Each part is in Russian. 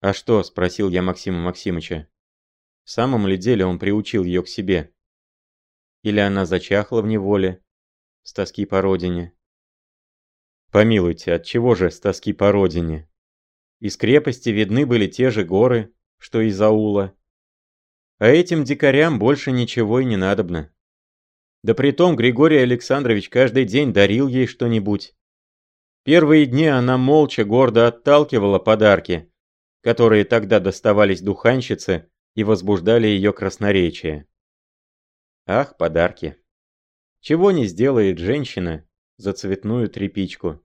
«А что?» – спросил я Максима Максимыча. В самом ли деле он приучил ее к себе? Или она зачахла в неволе, с тоски по родине? Помилуйте, от чего же с тоски по родине? Из крепости видны были те же горы, что из аула. А этим дикарям больше ничего и не надобно. Да притом Григорий Александрович каждый день дарил ей что-нибудь. Первые дни она молча гордо отталкивала подарки, которые тогда доставались духанщице и возбуждали ее красноречие. Ах, подарки. Чего не сделает женщина за цветную тряпичку.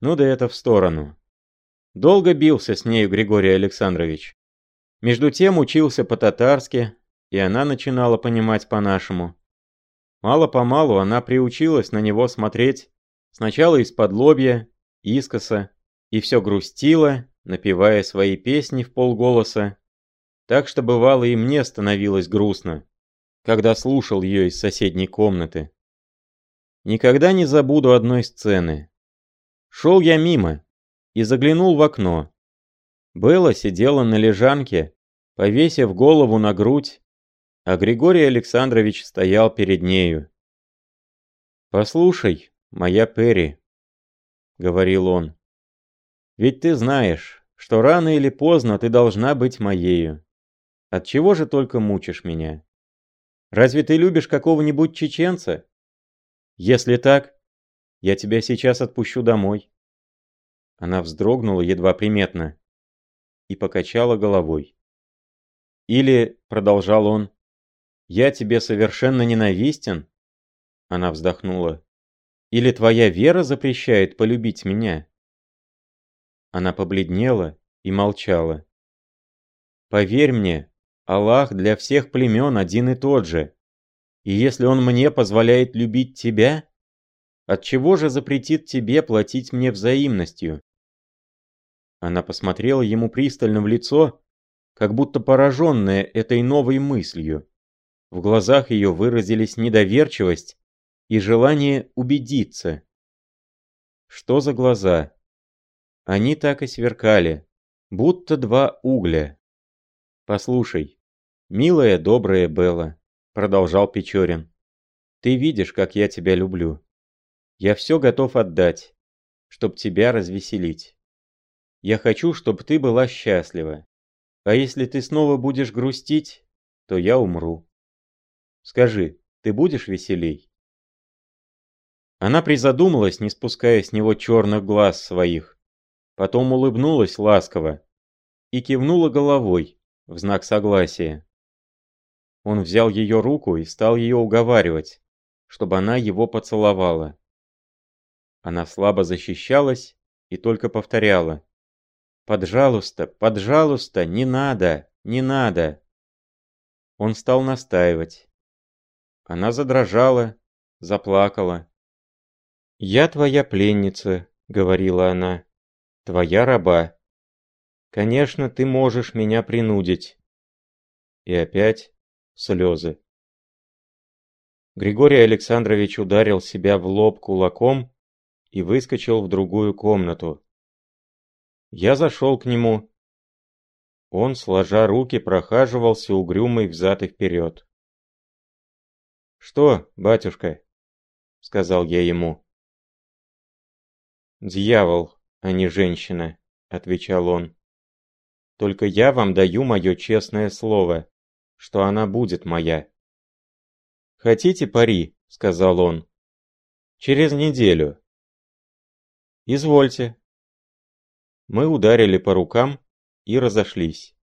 Ну да это в сторону. Долго бился с нею Григорий Александрович. Между тем учился по-татарски, и она начинала понимать по-нашему. Мало-помалу она приучилась на него смотреть сначала из-под лобья, искоса, и все грустила, напевая свои песни в полголоса, так что бывало и мне становилось грустно, когда слушал ее из соседней комнаты. Никогда не забуду одной сцены. Шел я мимо и заглянул в окно. Белла сидела на лежанке, повесив голову на грудь, а Григорий Александрович стоял перед нею. «Послушай, моя Перри», — говорил он, — «ведь ты знаешь, что рано или поздно ты должна быть моею. От чего же только мучишь меня? Разве ты любишь какого-нибудь чеченца? Если так, я тебя сейчас отпущу домой. Она вздрогнула едва приметно и покачала головой. Или, продолжал он, я тебе совершенно ненавистен? Она вздохнула. Или твоя вера запрещает полюбить меня? Она побледнела и молчала. Поверь мне, Аллах для всех племен один и тот же. И если Он мне позволяет любить тебя, отчего же запретит тебе платить мне взаимностью? Она посмотрела ему пристально в лицо, как будто пораженная этой новой мыслью. В глазах ее выразились недоверчивость и желание убедиться. Что за глаза? Они так и сверкали, будто два угля. «Послушай, милая, добрая Белла», — продолжал Печорин, — «ты видишь, как я тебя люблю. Я все готов отдать, чтоб тебя развеселить. Я хочу, чтобы ты была счастлива. А если ты снова будешь грустить, то я умру. Скажи, ты будешь веселей?» Она призадумалась, не спуская с него черных глаз своих. Потом улыбнулась ласково и кивнула головой, в знак согласия. Он взял ее руку и стал ее уговаривать, чтобы она его поцеловала. Она слабо защищалась и только повторяла. «Поджалуйста, поджалуйста, не надо, не надо!» Он стал настаивать. Она задрожала, заплакала. «Я твоя пленница», — говорила она, — «твоя раба. Конечно, ты можешь меня принудить. И опять слезы. Григорий Александрович ударил себя в лоб кулаком и выскочил в другую комнату. Я зашел к нему. Он, сложа руки, прохаживался угрюмый взад и вперед. «Что, батюшка?» — сказал я ему. «Дьявол, а не женщина», — отвечал он. Только я вам даю мое честное слово, что она будет моя. «Хотите пари?» — сказал он. «Через неделю». «Извольте». Мы ударили по рукам и разошлись.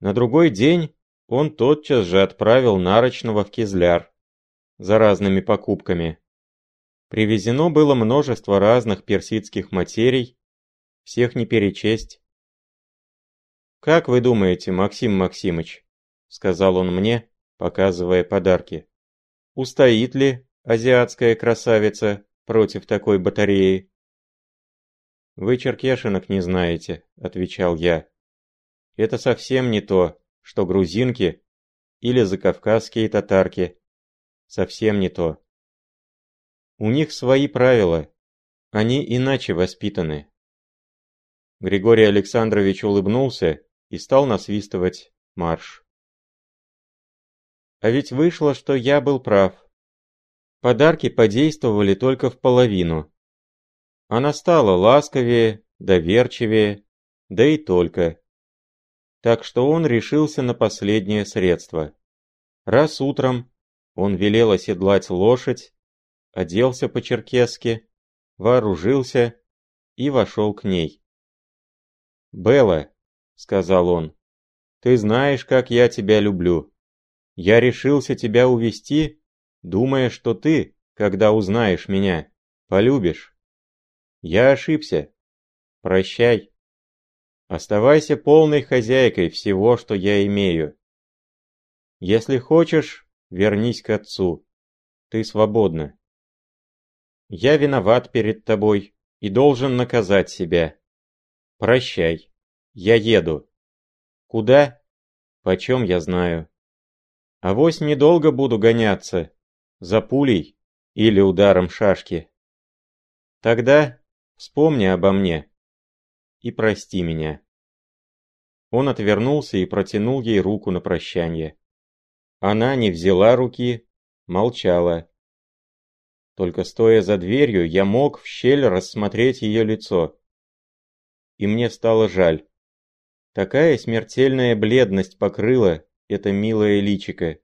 На другой день он тотчас же отправил Нарочного в Кизляр за разными покупками. Привезено было множество разных персидских материй, всех не перечесть. «Как вы думаете, Максим Максимыч?» — сказал он мне, показывая подарки. «Устоит ли азиатская красавица против такой батареи?» «Вы черкешинок не знаете», — отвечал я. «Это совсем не то, что грузинки или закавказские татарки. Совсем не то. У них свои правила, они иначе воспитаны. Григорий Александрович улыбнулся и стал насвистывать марш. А ведь вышло, что я был прав. Подарки подействовали только в половину. Она стала ласковее, доверчивее, да и только. Так что он решился на последнее средство. Раз утром он велел оседлать лошадь, оделся по-черкесски, вооружился и вошел к ней. «Белла», — сказал он, — «ты знаешь, как я тебя люблю. Я решился тебя увести, думая, что ты, когда узнаешь меня, полюбишь. Я ошибся. Прощай. Оставайся полной хозяйкой всего, что я имею. Если хочешь, вернись к отцу. Ты свободна. Я виноват перед тобой и должен наказать себя. Прощай. Я еду. Куда? Почем я знаю. Авось недолго буду гоняться. За пулей или ударом шашки. Тогда вспомни обо мне и прости меня. Он отвернулся и протянул ей руку на прощание. Она не взяла руки, молчала. Только стоя за дверью, я мог в щель рассмотреть ее лицо. И мне стало жаль. Такая смертельная бледность покрыла это милое личико.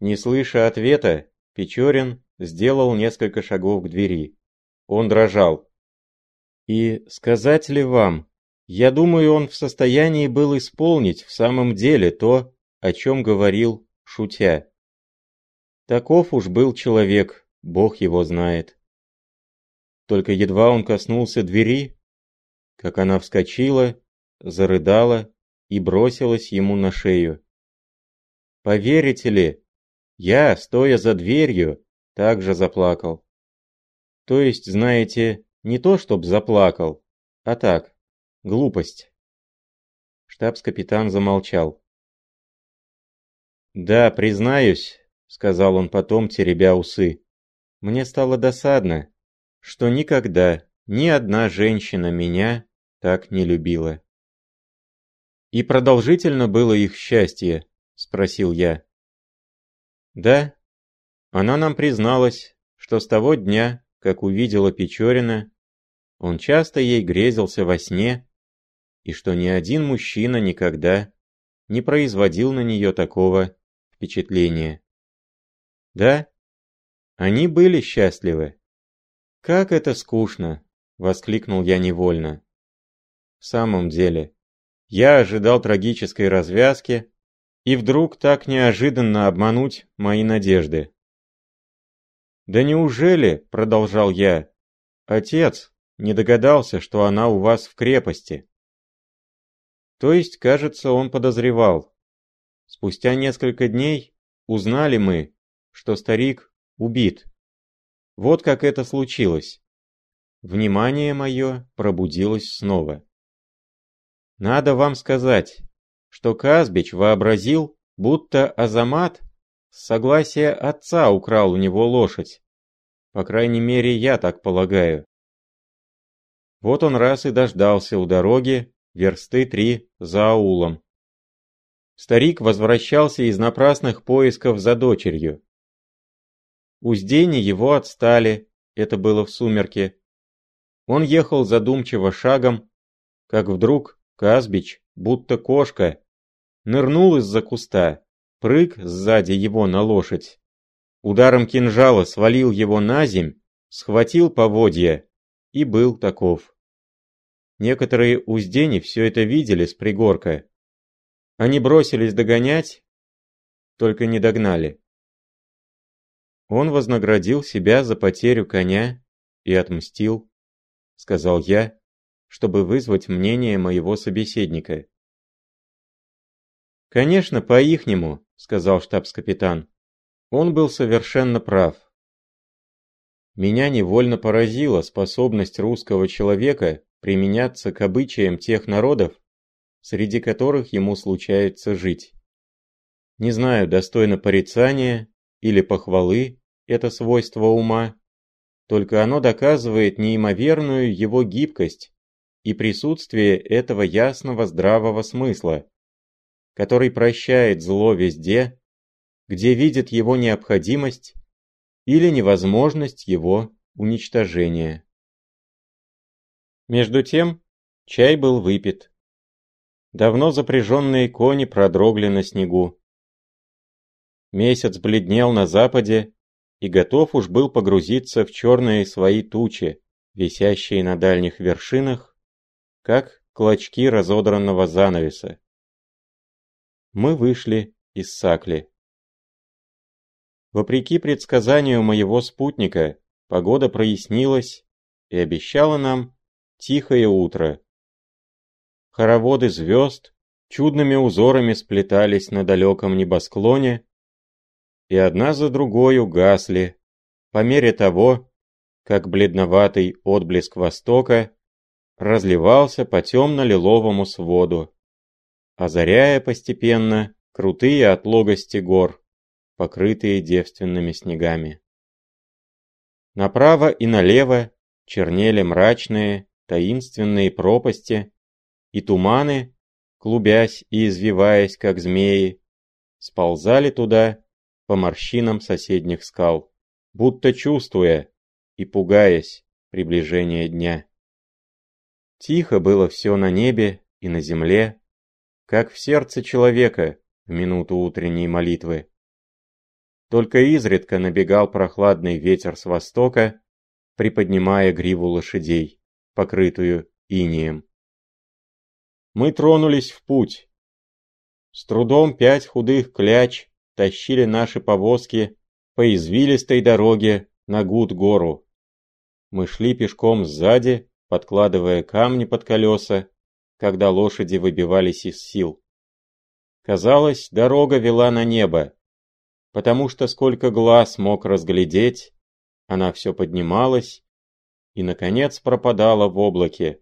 Не слыша ответа, Печорин сделал несколько шагов к двери. Он дрожал. И сказать ли вам, я думаю, он в состоянии был исполнить в самом деле то, о чем говорил, шутя. Таков уж был человек, Бог его знает. Только едва он коснулся двери, как она вскочила, зарыдала и бросилась ему на шею. Поверите ли, я, стоя за дверью, также заплакал. То есть, знаете, не то чтоб заплакал, а так, глупость. Штабс-капитан замолчал. «Да, признаюсь», — сказал он потом, теребя усы, — «мне стало досадно, что никогда ни одна женщина меня так не любила». «И продолжительно было их счастье?» — спросил я. «Да». Она нам призналась, что с того дня, как увидела Печорина, он часто ей грезился во сне, и что ни один мужчина никогда не производил на нее такого впечатление. Да, они были счастливы. «Как это скучно!» — воскликнул я невольно. В самом деле, я ожидал трагической развязки, и вдруг так неожиданно обмануть мои надежды. «Да неужели, — продолжал я, — отец не догадался, что она у вас в крепости?» То есть, кажется, он подозревал. Спустя несколько дней узнали мы, что старик убит. Вот как это случилось. Внимание мое пробудилось снова. Надо вам сказать, что Казбич вообразил, будто Азамат с согласия отца украл у него лошадь. По крайней мере, я так полагаю. Вот он раз и дождался у дороги, версты три за аулом. Старик возвращался из напрасных поисков за дочерью. Уздени его отстали, это было в сумерке. Он ехал задумчиво шагом, как вдруг Казбич, будто кошка, нырнул из-за куста, прыг сзади его на лошадь. Ударом кинжала свалил его на земь, схватил поводья и был таков. Некоторые уздени все это видели с пригорка, они бросились догонять, только не догнали. Он вознаградил себя за потерю коня и отмстил, сказал я, чтобы вызвать мнение моего собеседника. «Конечно, по-ихнему», — сказал штабс-капитан. Он был совершенно прав. Меня невольно поразила способность русского человека применяться к обычаям тех народов, среди которых ему случается жить. Не знаю, достойно порицания или похвалы это свойство ума, только оно доказывает неимоверную его гибкость и присутствие этого ясного здравого смысла, который прощает зло везде, где видит его необходимость или невозможность его уничтожения. Между тем, чай был выпит. Давно запряженные кони продрогли на снегу. Месяц бледнел на западе и готов уж был погрузиться в черные свои тучи, висящие на дальних вершинах, как клочки разодранного занавеса. Мы вышли из Сакли. Вопреки предсказанию моего спутника, погода прояснилась и обещала нам тихое утро. Хороводы звезд чудными узорами сплетались на далеком небосклоне, и одна за другой угасли, по мере того, как бледноватый отблеск востока разливался по темно-лиловому своду, озаряя постепенно крутые отлогости гор, покрытые девственными снегами. Направо и налево чернели мрачные, таинственные пропасти, и туманы, клубясь и извиваясь, как змеи, сползали туда по морщинам соседних скал, будто чувствуя и пугаясь приближения дня. Тихо было все на небе и на земле, как в сердце человека в минуту утренней молитвы. Только изредка набегал прохладный ветер с востока, приподнимая гриву лошадей, покрытую инием. Мы тронулись в путь. С трудом пять худых кляч тащили наши повозки по извилистой дороге на Гуд-гору. Мы шли пешком сзади, подкладывая камни под колеса, когда лошади выбивались из сил. Казалось, дорога вела на небо, потому что сколько глаз мог разглядеть, она все поднималась и, наконец, пропадала в облаке,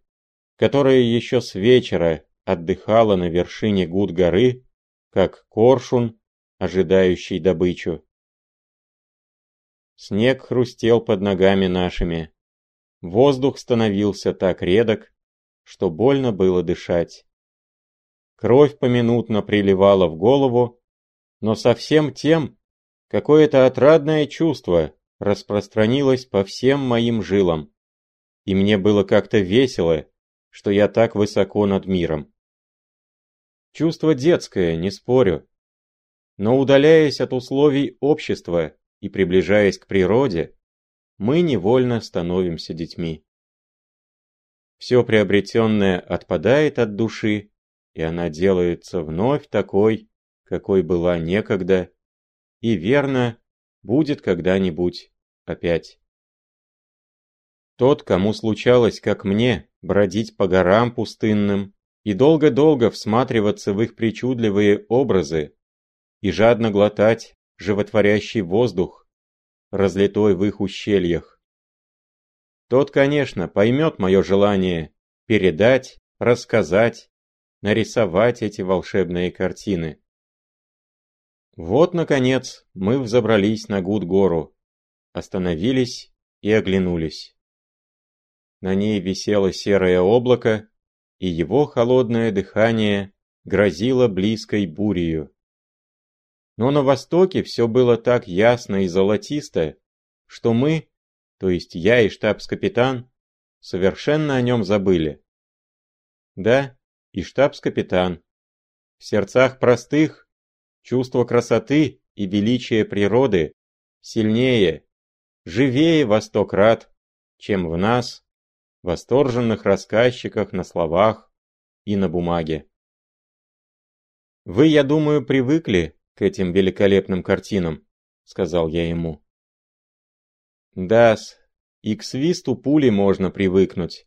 которое еще с вечера отдыхало на вершине Гуд-горы, как коршун, ожидающий добычу. Снег хрустел под ногами нашими. Воздух становился так редок, что больно было дышать. Кровь поминутно приливала в голову, но совсем тем какое-то отрадное чувство распространилось по всем моим жилам, и мне было как-то весело, что я так высоко над миром. Чувство детское, не спорю, но удаляясь от условий общества и приближаясь к природе, мы невольно становимся детьми. Все приобретенное отпадает от души, и она делается вновь такой, какой была некогда, и верно, будет когда-нибудь опять. Тот, кому случалось, как мне, бродить по горам пустынным и долго-долго всматриваться в их причудливые образы и жадно глотать животворящий воздух, разлитой в их ущельях. Тот, конечно, поймет мое желание передать, рассказать, нарисовать эти волшебные картины. Вот, наконец, мы взобрались на Гуд-гору, остановились и оглянулись. На ней висело серое облако, и его холодное дыхание грозило близкой бурею. Но на востоке все было так ясно и золотисто, что мы, то есть я и штабс-капитан, совершенно о нем забыли. Да, и штабс-капитан. В сердцах простых чувство красоты и величия природы сильнее, живее во сто крат, чем в нас, восторженных рассказчиках на словах и на бумаге. Вы, я думаю, привыкли к этим великолепным картинам», — сказал я ему. «Да-с, и к свисту пули можно привыкнуть.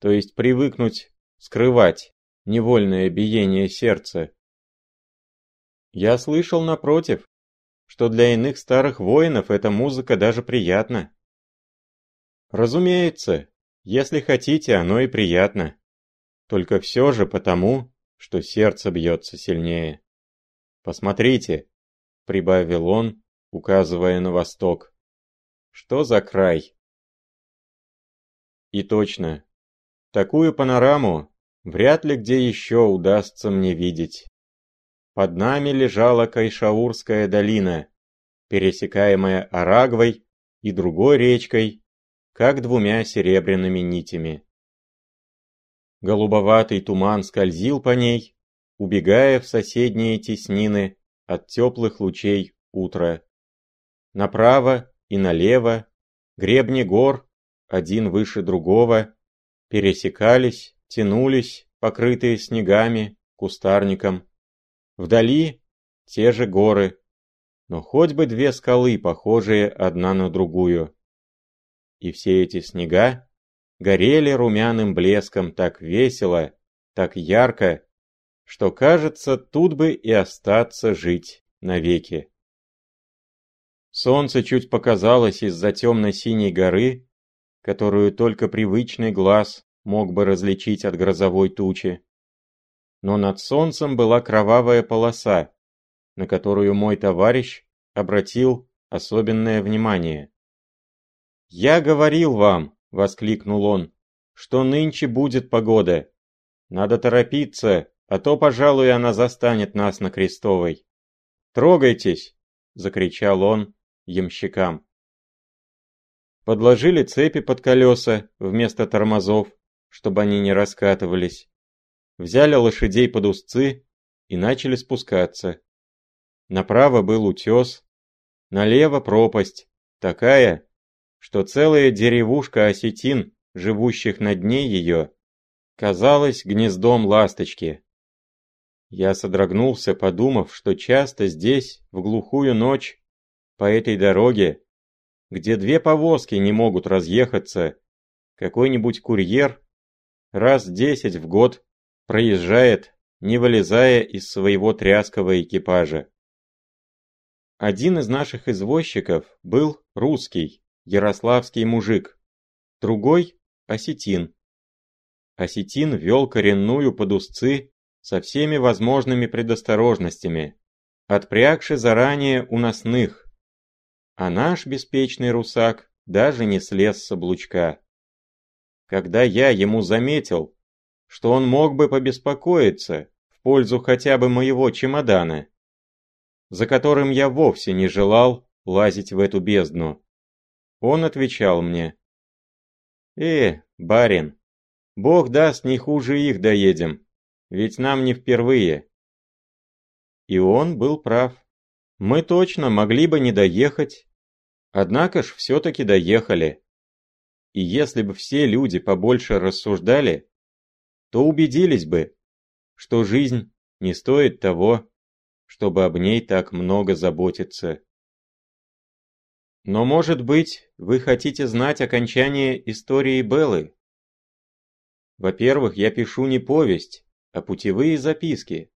То есть привыкнуть скрывать невольное биение сердца. Я слышал, напротив, что для иных старых воинов эта музыка даже приятна. Разумеется, если хотите, оно и приятно. Только все же потому, что сердце бьется сильнее. «Посмотрите», — прибавил он, указывая на восток. «Что за край?» И точно, Такую панораму вряд ли где еще удастся мне видеть. Под нами лежала Кайшаурская долина, пересекаемая Арагвой и другой речкой, как двумя серебряными нитями. Голубоватый туман скользил по ней, убегая в соседние теснины от теплых лучей утра. Направо и налево гребни гор, один выше другого, пересекались, тянулись, покрытые снегами, кустарником. Вдали те же горы, но хоть бы две скалы, похожие одна на другую. И все эти снега горели румяным блеском так весело, так ярко, что, кажется, тут бы и остаться жить навеки. Солнце чуть показалось из-за темно-синей горы, которую только привычный глаз мог бы различить от грозовой тучи. Но над солнцем была кровавая полоса, на которую мой товарищ обратил особенное внимание. «Я говорил вам», — воскликнул он, — «что нынче будет погода. Надо торопиться, а то, пожалуй, она застанет нас на Крестовой. Трогайтесь!» — закричал он ямщикам. Подложили цепи под колеса вместо тормозов, чтобы они не раскатывались. Взяли лошадей под узцы и начали спускаться. Направо был утес, налево пропасть, такая, что целая деревушка осетин, живущих на дне ее, казалась гнездом ласточки. Я содрогнулся, подумав, что часто здесь, в глухую ночь, по этой дороге, где две повозки не могут разъехаться, какой-нибудь курьер раз десять в год проезжает, не вылезая из своего тряского экипажа. Один из наших извозчиков был русский, ярославский мужик, другой – осетин. Осетин вел коренную под узцы со всеми возможными предосторожностями, отпрягши заранее уносных, а наш беспечный русак даже не слез с облучка. Когда я ему заметил, что он мог бы побеспокоиться в пользу хотя бы моего чемодана, за которым я вовсе не желал лазить в эту бездну, он отвечал мне. «Э, барин, бог даст, не хуже их доедем ведь нам не впервые. И он был прав. Мы точно могли бы не доехать, однако ж все-таки доехали. И если бы все люди побольше рассуждали, то убедились бы, что жизнь не стоит того, чтобы об ней так много заботиться. Но, может быть, вы хотите знать окончание истории Беллы? Во-первых, я пишу не повесть, а путевые записки.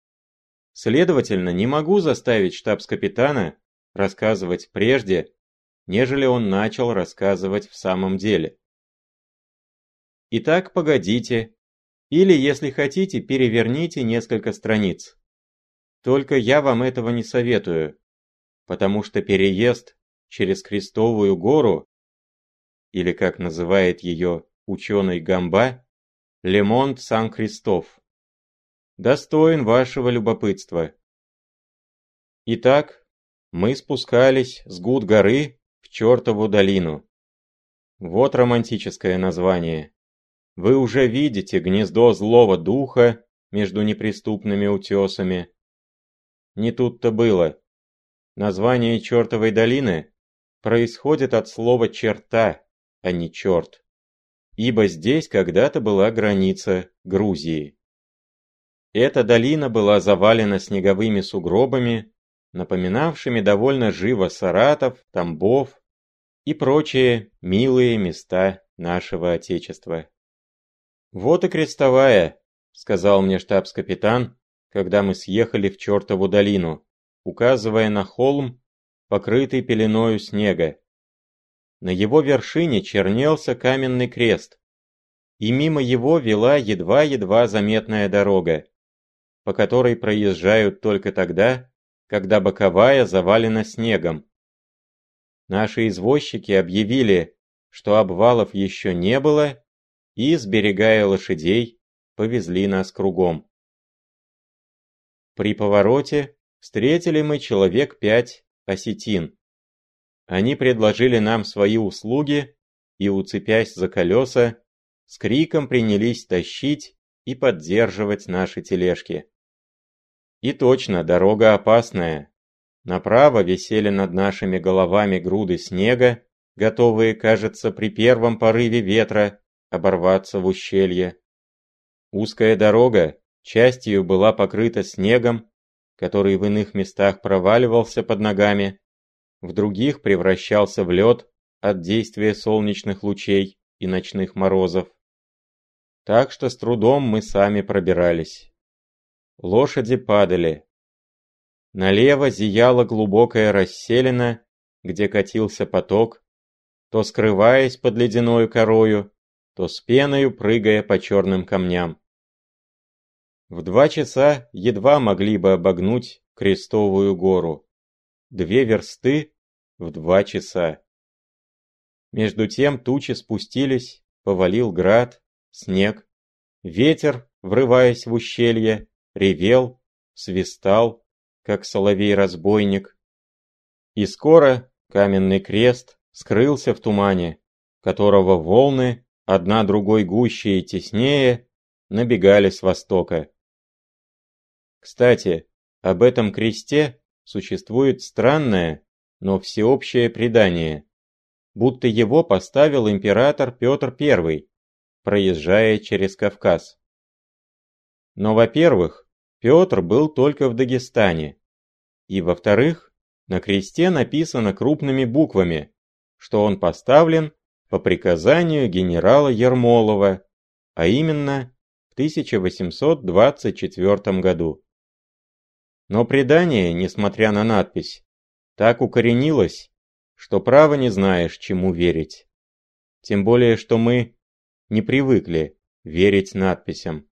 Следовательно, не могу заставить штабс-капитана рассказывать прежде, нежели он начал рассказывать в самом деле. Итак, погодите, или, если хотите, переверните несколько страниц. Только я вам этого не советую, потому что переезд через Крестовую гору, или как называет ее ученый Гамба, Лемонт Сан-Кристоф, достоин вашего любопытства. Итак, мы спускались с гуд горы в чертову долину. Вот романтическое название. Вы уже видите гнездо злого духа между неприступными утесами. Не тут-то было. Название чертовой долины происходит от слова «черта», а не «черт». Ибо здесь когда-то была граница Грузии. Эта долина была завалена снеговыми сугробами, напоминавшими довольно живо Саратов, Тамбов и прочие милые места нашего Отечества. «Вот и крестовая», — сказал мне штабс-капитан, когда мы съехали в чертову долину, указывая на холм, покрытый пеленою снега. На его вершине чернелся каменный крест, и мимо его вела едва-едва заметная дорога по которой проезжают только тогда, когда боковая завалена снегом. Наши извозчики объявили, что обвалов еще не было, и, сберегая лошадей, повезли нас кругом. При повороте встретили мы человек пять осетин. Они предложили нам свои услуги и, уцепясь за колеса, с криком принялись тащить и поддерживать наши тележки. И точно, дорога опасная. Направо висели над нашими головами груды снега, готовые, кажется, при первом порыве ветра оборваться в ущелье. Узкая дорога частью была покрыта снегом, который в иных местах проваливался под ногами, в других превращался в лед от действия солнечных лучей и ночных морозов. Так что с трудом мы сами пробирались. Лошади падали. Налево зияла глубокая расселена, где катился поток, то скрываясь под ледяной корою, то с пеною прыгая по черным камням. В два часа едва могли бы обогнуть Крестовую гору. Две версты в два часа. Между тем тучи спустились, повалил град, снег. Ветер, врываясь в ущелье, ревел, свистал, как соловей-разбойник. И скоро каменный крест скрылся в тумане, которого волны одна другой гуще и теснее, набегали с востока. Кстати, об этом кресте существует странное, но всеобщее предание, будто его поставил император Петр I, проезжая через Кавказ. Но, во-первых, Петр был только в Дагестане, и, во-вторых, на кресте написано крупными буквами, что он поставлен по приказанию генерала Ермолова, а именно в 1824 году. Но предание, несмотря на надпись, так укоренилось, что право не знаешь, чему верить. Тем более, что мы не привыкли верить надписям.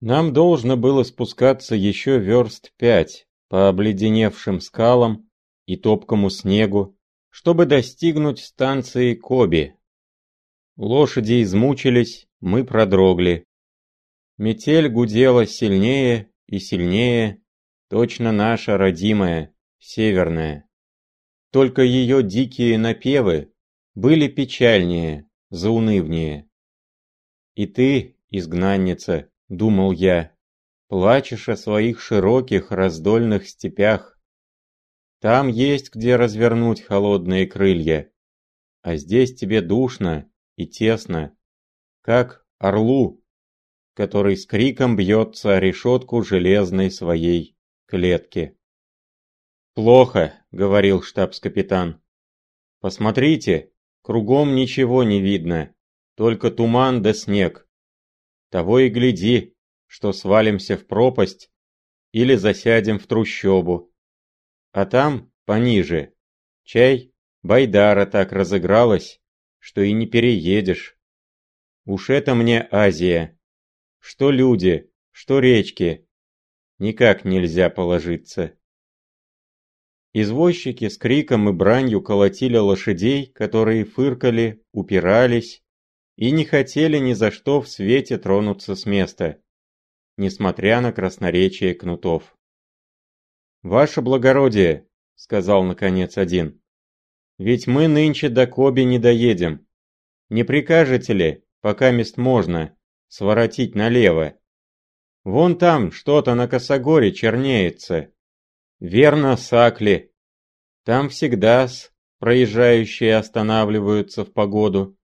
Нам должно было спускаться еще верст пять по обледеневшим скалам и топкому снегу, чтобы достигнуть станции Коби. Лошади измучились, мы продрогли. Метель гудела сильнее и сильнее, точно наша родимая, северная. Только ее дикие напевы были печальнее, заунывнее. И ты, изгнанница, думал я, плачешь о своих широких раздольных степях, там есть где развернуть холодные крылья. А здесь тебе душно и тесно, как орлу, который с криком бьется о решетку железной своей клетки. «Плохо», — говорил штабс-капитан. «Посмотрите, кругом ничего не видно, только туман да снег. Того и гляди, что свалимся в пропасть или засядем в трущобу. А там, пониже, чай, байдара так разыгралась, что и не переедешь. Уж это мне Азия. Что люди, что речки. Никак нельзя положиться. Извозчики с криком и бранью колотили лошадей, которые фыркали, упирались и не хотели ни за что в свете тронуться с места, несмотря на красноречие кнутов. «Ваше благородие», — сказал наконец один, — «ведь мы нынче до Коби не доедем. Не прикажете ли, пока мест можно, своротить налево? Вон там что-то на косогоре чернеется. Верно, Сакли. Там всегда с проезжающие останавливаются в погоду.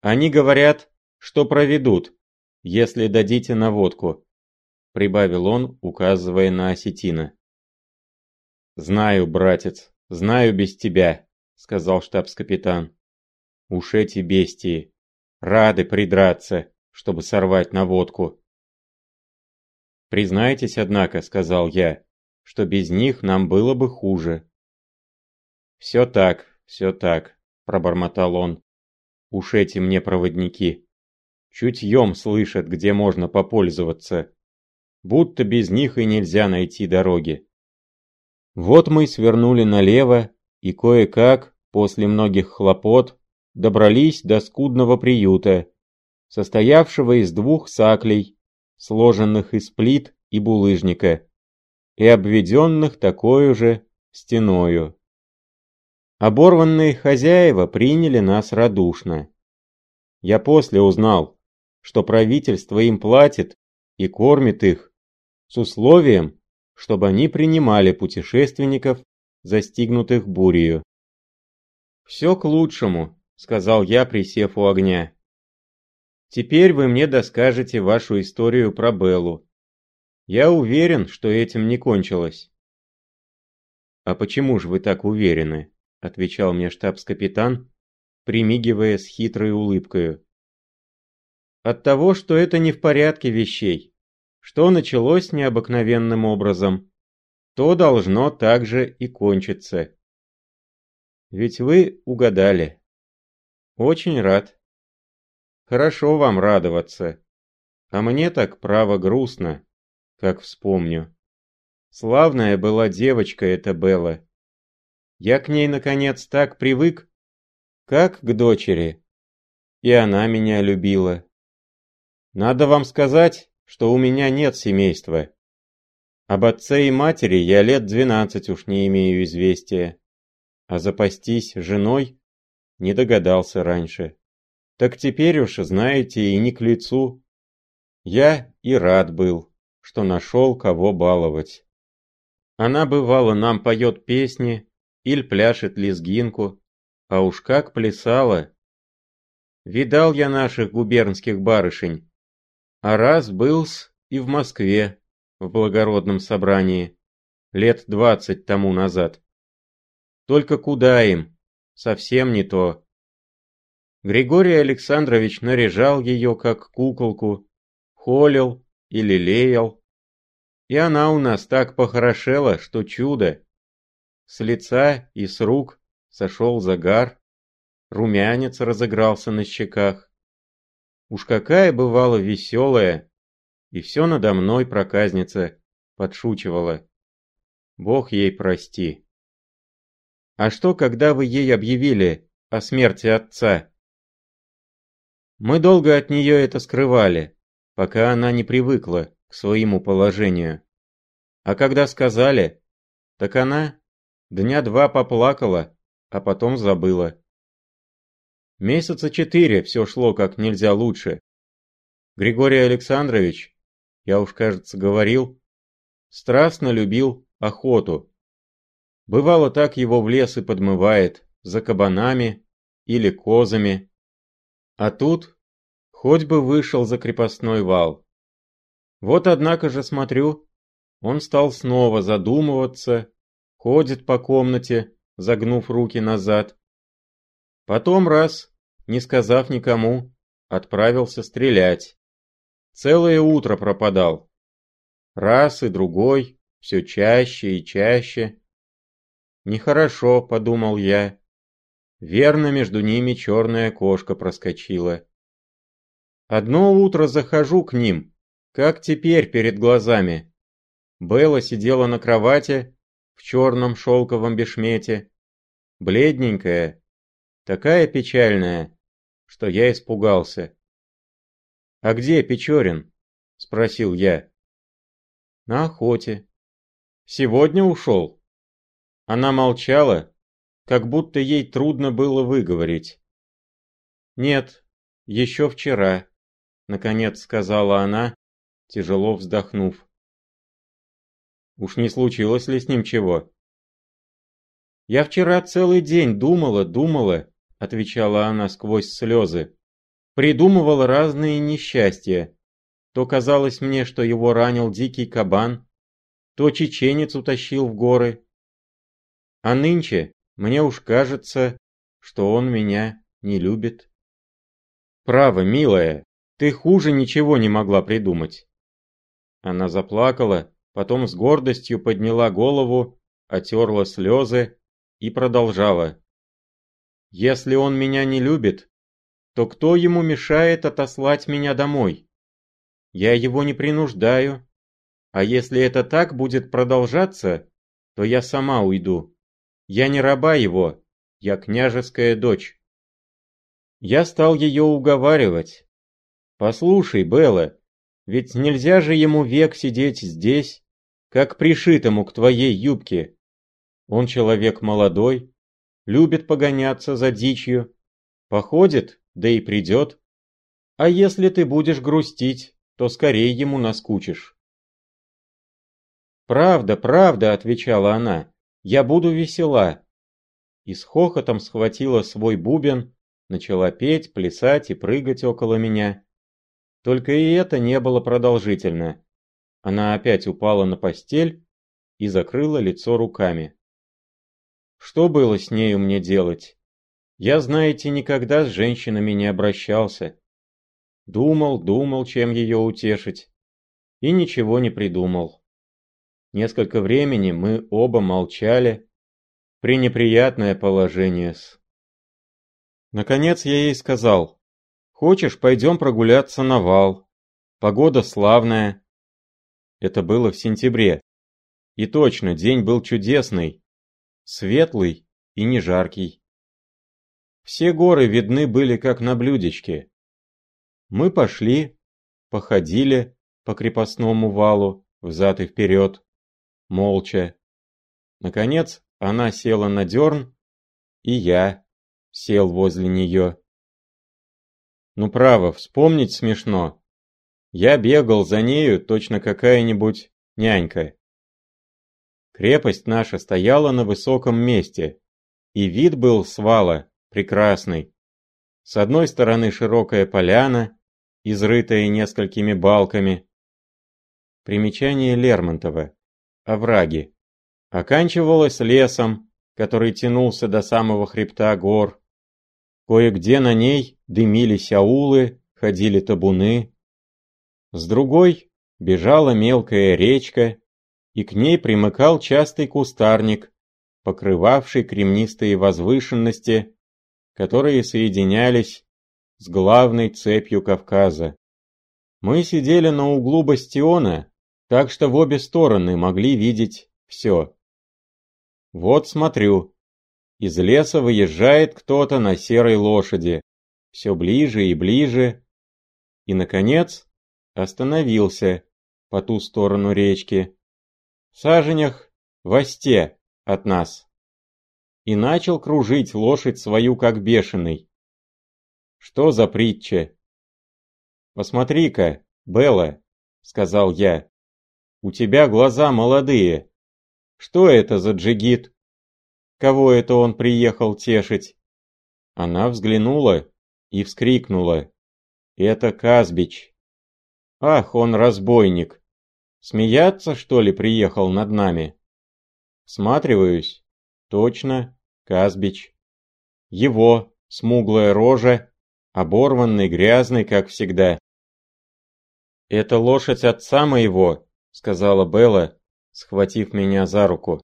Они говорят, что проведут, если дадите наводку», — прибавил он, указывая на осетина. «Знаю, братец, знаю без тебя», — сказал штабс-капитан. «Уж эти бестии. Рады придраться, чтобы сорвать наводку». «Признайтесь, однако», — сказал я, — «что без них нам было бы хуже». «Все так, все так», — пробормотал он. «Уж эти мне проводники. Чутьем слышат, где можно попользоваться. Будто без них и нельзя найти дороги». Вот мы свернули налево, и кое-как, после многих хлопот, добрались до скудного приюта, состоявшего из двух саклей, сложенных из плит и булыжника, и обведенных такой же стеною. Оборванные хозяева приняли нас радушно. Я после узнал, что правительство им платит и кормит их с условием, чтобы они принимали путешественников, застигнутых бурею. «Все к лучшему», — сказал я, присев у огня. «Теперь вы мне доскажете вашу историю про Беллу. Я уверен, что этим не кончилось». «А почему же вы так уверены?» — отвечал мне штабс-капитан, примигивая с хитрой улыбкой. «От того, что это не в порядке вещей. Что началось необыкновенным образом, то должно также и кончиться. Ведь вы угадали. Очень рад. Хорошо вам радоваться. А мне так право грустно, как вспомню. Славная была девочка эта Белла. Я к ней, наконец, так привык, как к дочери. И она меня любила. Надо вам сказать, что у меня нет семейства. Об отце и матери я лет двенадцать уж не имею известия. А запастись женой не догадался раньше. Так теперь уж, знаете, и не к лицу. Я и рад был, что нашел кого баловать. Она бывало нам поет песни, или пляшет лезгинку, а уж как плясала. Видал я наших губернских барышень, а раз был-с и в Москве, в благородном собрании, лет двадцать тому назад. Только куда им? Совсем не то. Григорий Александрович наряжал ее как куколку, холил и лелеял. И она у нас так похорошела, что чудо. С лица и с рук сошел загар, румянец разыгрался на щеках. Уж какая бывала веселая, и все надо мной проказница подшучивала. Бог ей прости. А что, когда вы ей объявили о смерти отца? Мы долго от нее это скрывали, пока она не привыкла к своему положению. А когда сказали, так она Дня два поплакала, а потом забыла. Месяца четыре все шло как нельзя лучше. Григорий Александрович, я уж, кажется, говорил, страстно любил охоту. Бывало так его в лес и подмывает, за кабанами или козами. А тут хоть бы вышел за крепостной вал. Вот однако же смотрю, он стал снова задумываться ходит по комнате, загнув руки назад. Потом раз, не сказав никому, отправился стрелять. Целое утро пропадал. Раз и другой, все чаще и чаще. Нехорошо, подумал я. Верно, между ними черная кошка проскочила. Одно утро захожу к ним, как теперь перед глазами. Белла сидела на кровати, в черном шелковом бешмете, бледненькая, такая печальная, что я испугался. «А где Печорин?» — спросил я. «На охоте. Сегодня ушел?» Она молчала, как будто ей трудно было выговорить. «Нет, еще вчера», — наконец сказала она, тяжело вздохнув. Уж не случилось ли с ним чего? «Я вчера целый день думала, думала», — отвечала она сквозь слезы. «Придумывала разные несчастья. То казалось мне, что его ранил дикий кабан, то чеченец утащил в горы. А нынче мне уж кажется, что он меня не любит». «Право, милая, ты хуже ничего не могла придумать». Она заплакала, потом с гордостью подняла голову, отерла слезы и продолжала. «Если он меня не любит, то кто ему мешает отослать меня домой? Я его не принуждаю, а если это так будет продолжаться, то я сама уйду. Я не раба его, я княжеская дочь». Я стал ее уговаривать. «Послушай, Белла, ведь нельзя же ему век сидеть здесь, как пришитому к твоей юбке. Он человек молодой, любит погоняться за дичью, походит, да и придет. А если ты будешь грустить, то скорее ему наскучишь. «Правда, правда», — отвечала она, — «я буду весела». И с хохотом схватила свой бубен, начала петь, плясать и прыгать около меня. Только и это не было продолжительно. Она опять упала на постель и закрыла лицо руками. Что было с нею мне делать? Я, знаете, никогда с женщинами не обращался. Думал, думал, чем ее утешить. И ничего не придумал. Несколько времени мы оба молчали. Пренеприятное положение с. Наконец я ей сказал. Хочешь, пойдем прогуляться на вал. Погода славная. Это было в сентябре. И точно, день был чудесный. Светлый и не жаркий. Все горы видны были как на блюдечке. Мы пошли, походили по крепостному валу взад и вперед молча. Наконец она села на дерн, и я сел возле нее. Ну право, вспомнить смешно. Я бегал за нею, точно какая-нибудь нянька. Крепость наша стояла на высоком месте, и вид был с вала прекрасный. С одной стороны широкая поляна, изрытая несколькими балками. Примечание Лермонтова овраги. Оканчивалось лесом, который тянулся до самого хребта гор. Кое-где на ней дымились аулы, ходили табуны. С другой бежала мелкая речка, и к ней примыкал частый кустарник, покрывавший кремнистые возвышенности, которые соединялись с главной цепью Кавказа. Мы сидели на углу бастиона так что в обе стороны могли видеть все. Вот смотрю. Из леса выезжает кто-то на серой лошади. Все ближе и ближе. И, наконец, остановился по ту сторону речки. В саженях в осте от нас. И начал кружить лошадь свою как бешеный. Что за притча? «Посмотри-ка, Белла», — сказал я. У тебя глаза молодые. Что это за джигит? Кого это он приехал тешить? Она взглянула и вскрикнула. Это Казбич. Ах, он разбойник. Смеяться, что ли, приехал над нами? Сматриваюсь. Точно, Казбич. Его, смуглая рожа, оборванный, грязный, как всегда. Это лошадь отца моего, — сказала Белла, схватив меня за руку.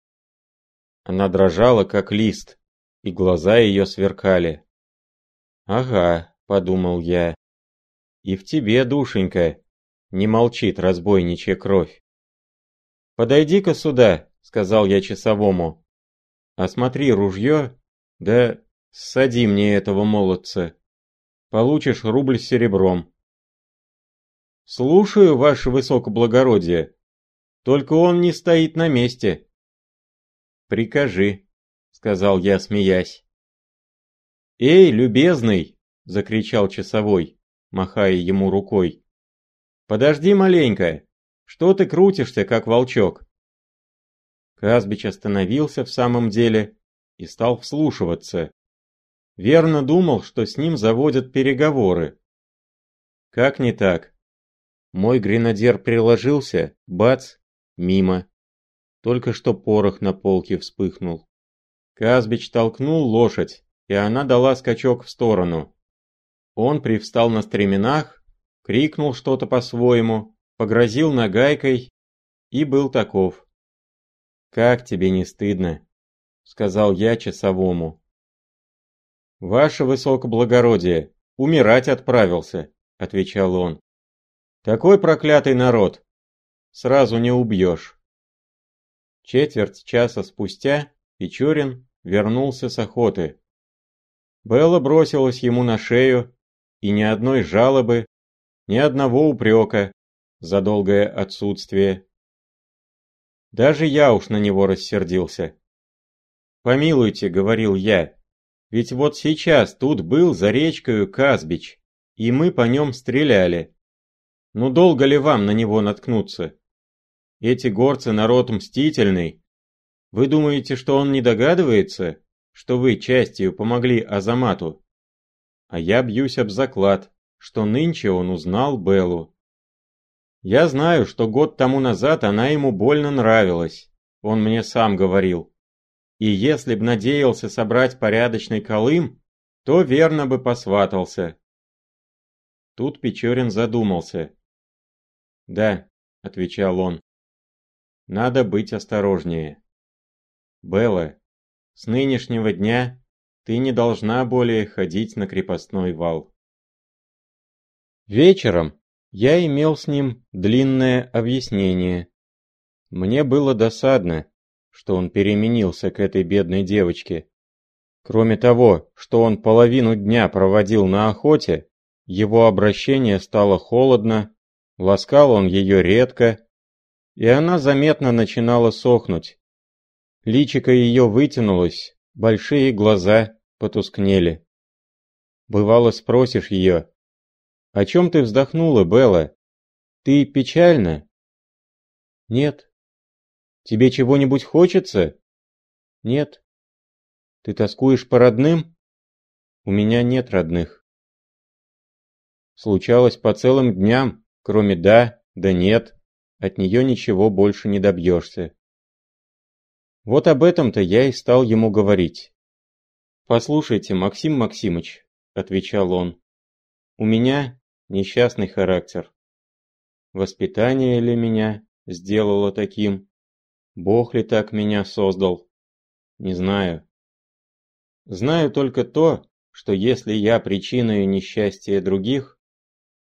Она дрожала, как лист, и глаза ее сверкали. «Ага», — подумал я, — «и в тебе, душенька, не молчит разбойничья кровь». «Подойди-ка сюда», — сказал я часовому. «Осмотри ружье, да ссади мне этого молодца. Получишь рубль с серебром». «Слушаю, ваше высокоблагородие», только он не стоит на месте. Прикажи, сказал я, смеясь. Эй, любезный, закричал часовой, махая ему рукой. Подожди маленько. Что ты крутишься, как волчок? Казбич остановился в самом деле и стал вслушиваться. Верно думал, что с ним заводят переговоры. Как не так? Мой гренадер приложился, бац, Мимо. Только что порох на полке вспыхнул. Казбич толкнул лошадь, и она дала скачок в сторону. Он привстал на стременах, крикнул что-то по-своему, погрозил нагайкой и был таков. «Как тебе не стыдно?» — сказал я часовому. «Ваше высокоблагородие, умирать отправился», — отвечал он. «Такой проклятый народ! сразу не убьешь. Четверть часа спустя Печорин вернулся с охоты. Белла бросилась ему на шею, и ни одной жалобы, ни одного упрека за долгое отсутствие. Даже я уж на него рассердился. «Помилуйте», — говорил я, — «ведь вот сейчас тут был за речкою Казбич, и мы по нем стреляли. Ну долго ли вам на него наткнуться? Эти горцы народ мстительный. Вы думаете, что он не догадывается, что вы частью помогли Азамату. А я бьюсь об заклад, что нынче он узнал Беллу. Я знаю, что год тому назад она ему больно нравилась, он мне сам говорил. И если б надеялся собрать порядочный колым, то верно бы посватался. Тут Печорин задумался. «Да», — отвечал он, — «надо быть осторожнее». «Белла, с нынешнего дня ты не должна более ходить на крепостной вал. Вечером я имел с ним длинное объяснение. Мне было досадно, что он переменился к этой бедной девочке. Кроме того, что он половину дня проводил на охоте, его обращение стало холодно, ласкал он ее редко, и она заметно начинала сохнуть, Личико ее вытянулось, большие глаза потускнели. Бывало спросишь ее, «О чем ты вздохнула, Белла? Ты печальна?» «Нет». «Тебе чего-нибудь хочется?» «Нет». «Ты тоскуешь по родным?» «У меня нет родных». Случалось по целым дням, кроме «да», «да нет», от нее ничего больше не добьешься. Вот об этом-то я и стал ему говорить. «Послушайте, Максим Максимыч», — отвечал он, — «у меня несчастный характер. Воспитание ли меня сделало таким? Бог ли так меня создал? Не знаю. Знаю только то, что если я причиною несчастья других,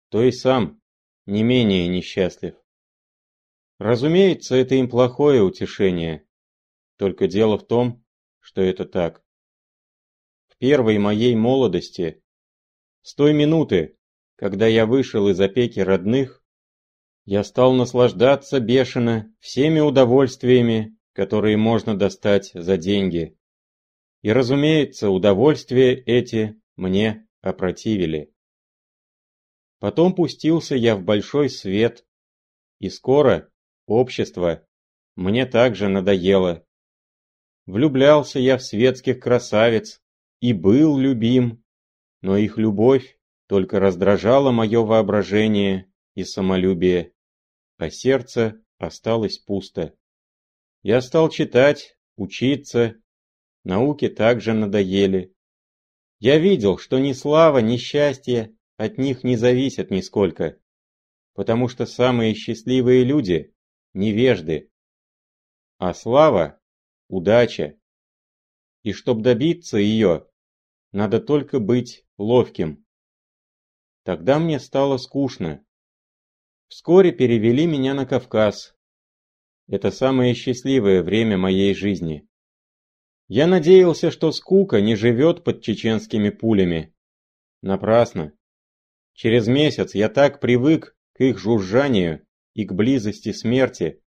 то и сам не менее несчастлив. Разумеется, это им плохое утешение, только дело в том, что это так. В первой моей молодости, с той минуты, когда я вышел из опеки родных, я стал наслаждаться бешено всеми удовольствиями, которые можно достать за деньги. И, разумеется, удовольствия эти мне опротивили. Потом пустился я в большой свет, и скоро общество мне также надоело. Влюблялся я в светских красавиц и был любим, но их любовь только раздражала мое воображение и самолюбие, а сердце осталось пусто. Я стал читать, учиться, науки также надоели. Я видел, что ни слава, ни счастье от них не зависят нисколько, потому что самые счастливые люди – невежды. А слава удача. И чтоб добиться ее, надо только быть ловким. Тогда мне стало скучно. Вскоре перевели меня на Кавказ. Это самое счастливое время моей жизни. Я надеялся, что скука не живет под чеченскими пулями. Напрасно. Через месяц я так привык к их жужжанию и к близости смерти,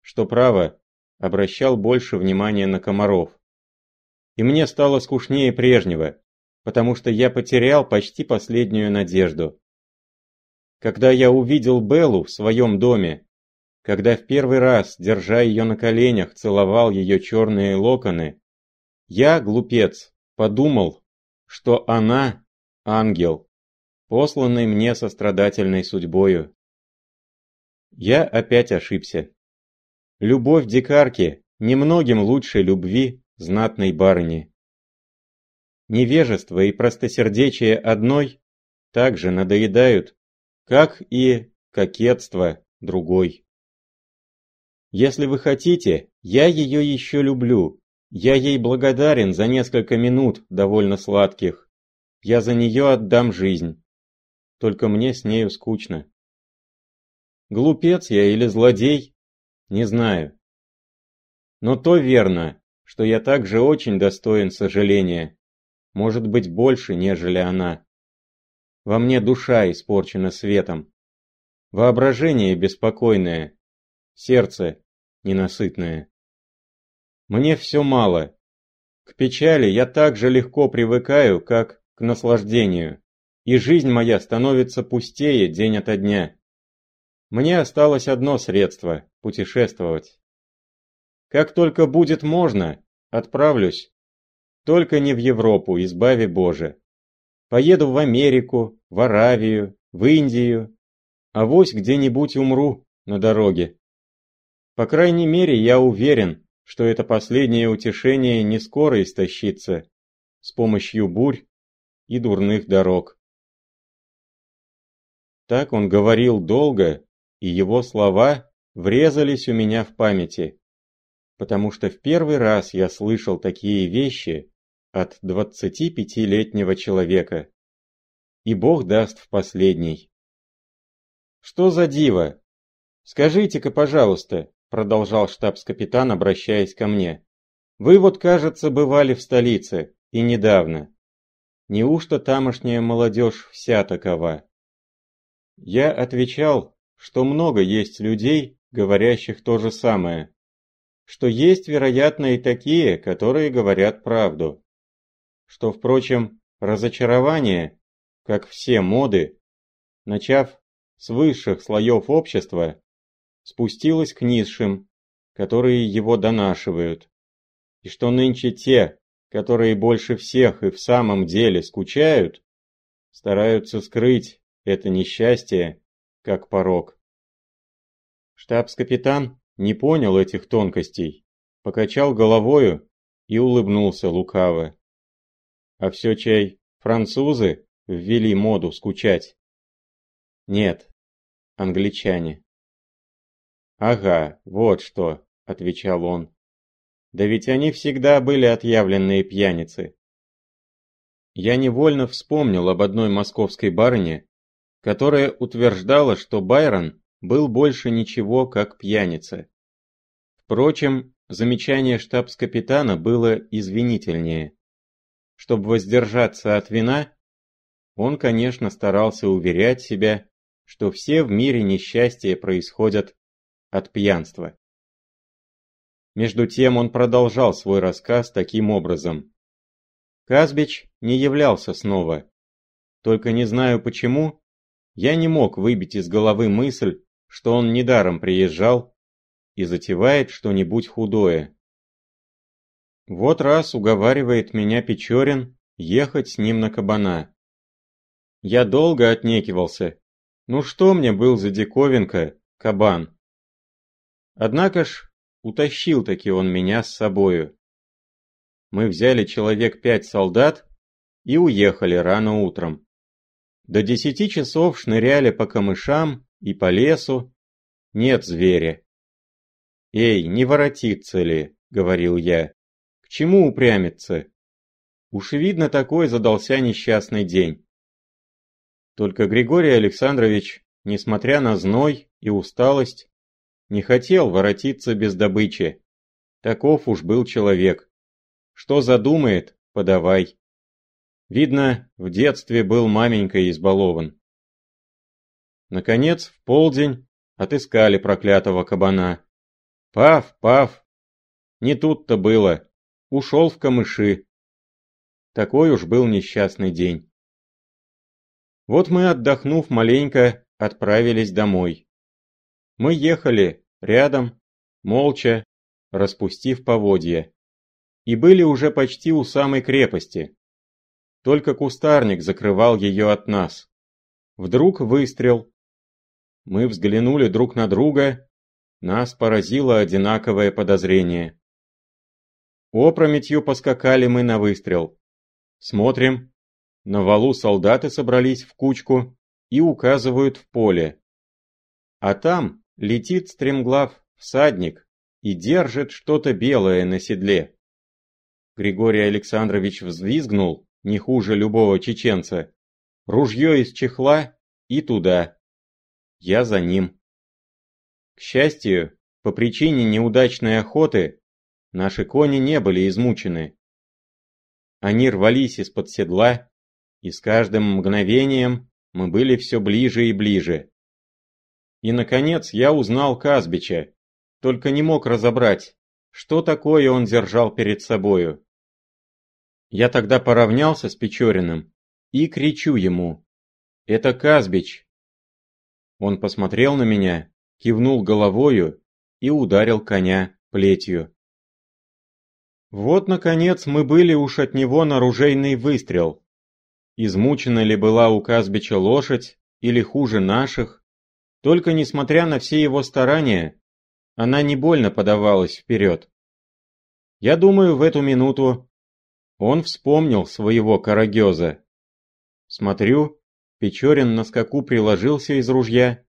что, право, обращал больше внимания на комаров. И мне стало скучнее прежнего, потому что я потерял почти последнюю надежду. Когда я увидел Беллу в своем доме, когда в первый раз, держа ее на коленях, целовал ее черные локоны, я, глупец, подумал, что она – ангел, посланный мне сострадательной судьбою. Я опять ошибся. Любовь дикарки немногим лучше любви знатной барыни. Невежество и простосердечие одной также надоедают, как и кокетство другой. Если вы хотите, я ее еще люблю. Я ей благодарен за несколько минут довольно сладких. Я за нее отдам жизнь. Только мне с нею скучно. Глупец я или злодей, не знаю. Но то верно, что я также очень достоин сожаления. может быть больше, нежели она. Во мне душа испорчена светом, воображение беспокойное, сердце ненасытное. Мне все мало. К печали я так же легко привыкаю, как к наслаждению, и жизнь моя становится пустее день ото дня. Мне осталось одно средство – путешествовать. Как только будет можно, отправлюсь. Только не в Европу, избави Боже. Поеду в Америку, в Аравию, в Индию. а Авось где-нибудь умру на дороге. По крайней мере, я уверен, что это последнее утешение не скоро истощится с помощью бурь и дурных дорог. Так он говорил долго, и его слова врезались у меня в памяти, потому что в первый раз я слышал такие вещи от 25-летнего человека. И Бог даст в последний. «Что за диво? Скажите-ка, пожалуйста», — продолжал штабс-капитан, обращаясь ко мне. «Вы вот, кажется, бывали в столице, и недавно. Неужто тамошняя молодежь вся такова?» Я отвечал, что много есть людей, говорящих то же самое, что есть, вероятно, и такие, которые говорят правду, что, впрочем, разочарование, как все моды, начав с высших слоев общества, спустилось к низшим, которые его донашивают, и что нынче те, которые больше всех и в самом деле скучают, стараются скрыть это несчастье как порог. Штабс-капитан не понял этих тонкостей, покачал головою и улыбнулся лукаво. А все чай французы ввели моду скучать? Нет, англичане. Ага, вот что, отвечал он. Да ведь они всегда были отъявленные пьяницы. Я невольно вспомнил об одной московской барыне, которая утверждала, что Байрон был больше ничего, как пьяница. Впрочем, замечание штабс-капитана было извинительнее. Чтобы воздержаться от вина, он, конечно, старался уверять себя, что все в мире несчастья происходят от пьянства. Между тем он продолжал свой рассказ таким образом. Казбич не являлся снова. Только не знаю почему, я не мог выбить из головы мысль, что он недаром приезжал и затевает что-нибудь худое. Вот раз уговаривает меня Печорин ехать с ним на кабана. Я долго отнекивался. Ну что мне был за диковинка, кабан? Однако ж, утащил таки он меня с собою. Мы взяли человек пять солдат и уехали рано утром. До десяти часов шныряли по камышам и по лесу. Нет зверя. «Эй, не воротиться ли?» — говорил я. «К чему упрямиться? Уж видно, такой задался несчастный день». Только Григорий Александрович, несмотря на зной и усталость, не хотел воротиться без добычи. Таков уж был человек. Что задумает, подавай. Видно, в детстве был маменькой избалован. Наконец, в полдень отыскали проклятого кабана. Пав, пав! Не тут-то было. Ушел в камыши. Такой уж был несчастный день. Вот мы, отдохнув маленько, отправились домой. Мы ехали рядом, молча, распустив поводья. И были уже почти у самой крепости. Только кустарник закрывал ее от нас. Вдруг выстрел. Мы взглянули друг на друга. Нас поразило одинаковое подозрение. Опрометью поскакали мы на выстрел. Смотрим. На валу солдаты собрались в кучку и указывают в поле. А там летит стремглав всадник и держит что-то белое на седле. Григорий Александрович взвизгнул, не хуже любого чеченца. Ружье из чехла и туда. Я за ним. К счастью, по причине неудачной охоты, наши кони не были измучены. Они рвались из-под седла, и с каждым мгновением мы были все ближе и ближе. И, наконец, я узнал Казбича, только не мог разобрать, что такое он держал перед собою. Я тогда поравнялся с Печориным и кричу ему «Это Казбич!». Он посмотрел на меня, кивнул головою и ударил коня плетью. Вот, наконец, мы были уж от него на ружейный выстрел. Измучена ли была у Казбича лошадь, или хуже наших, только несмотря на все его старания, она не больно подавалась вперед. Я думаю, в эту минуту он вспомнил своего карагеза. Смотрю, Печорин на скаку приложился из ружья.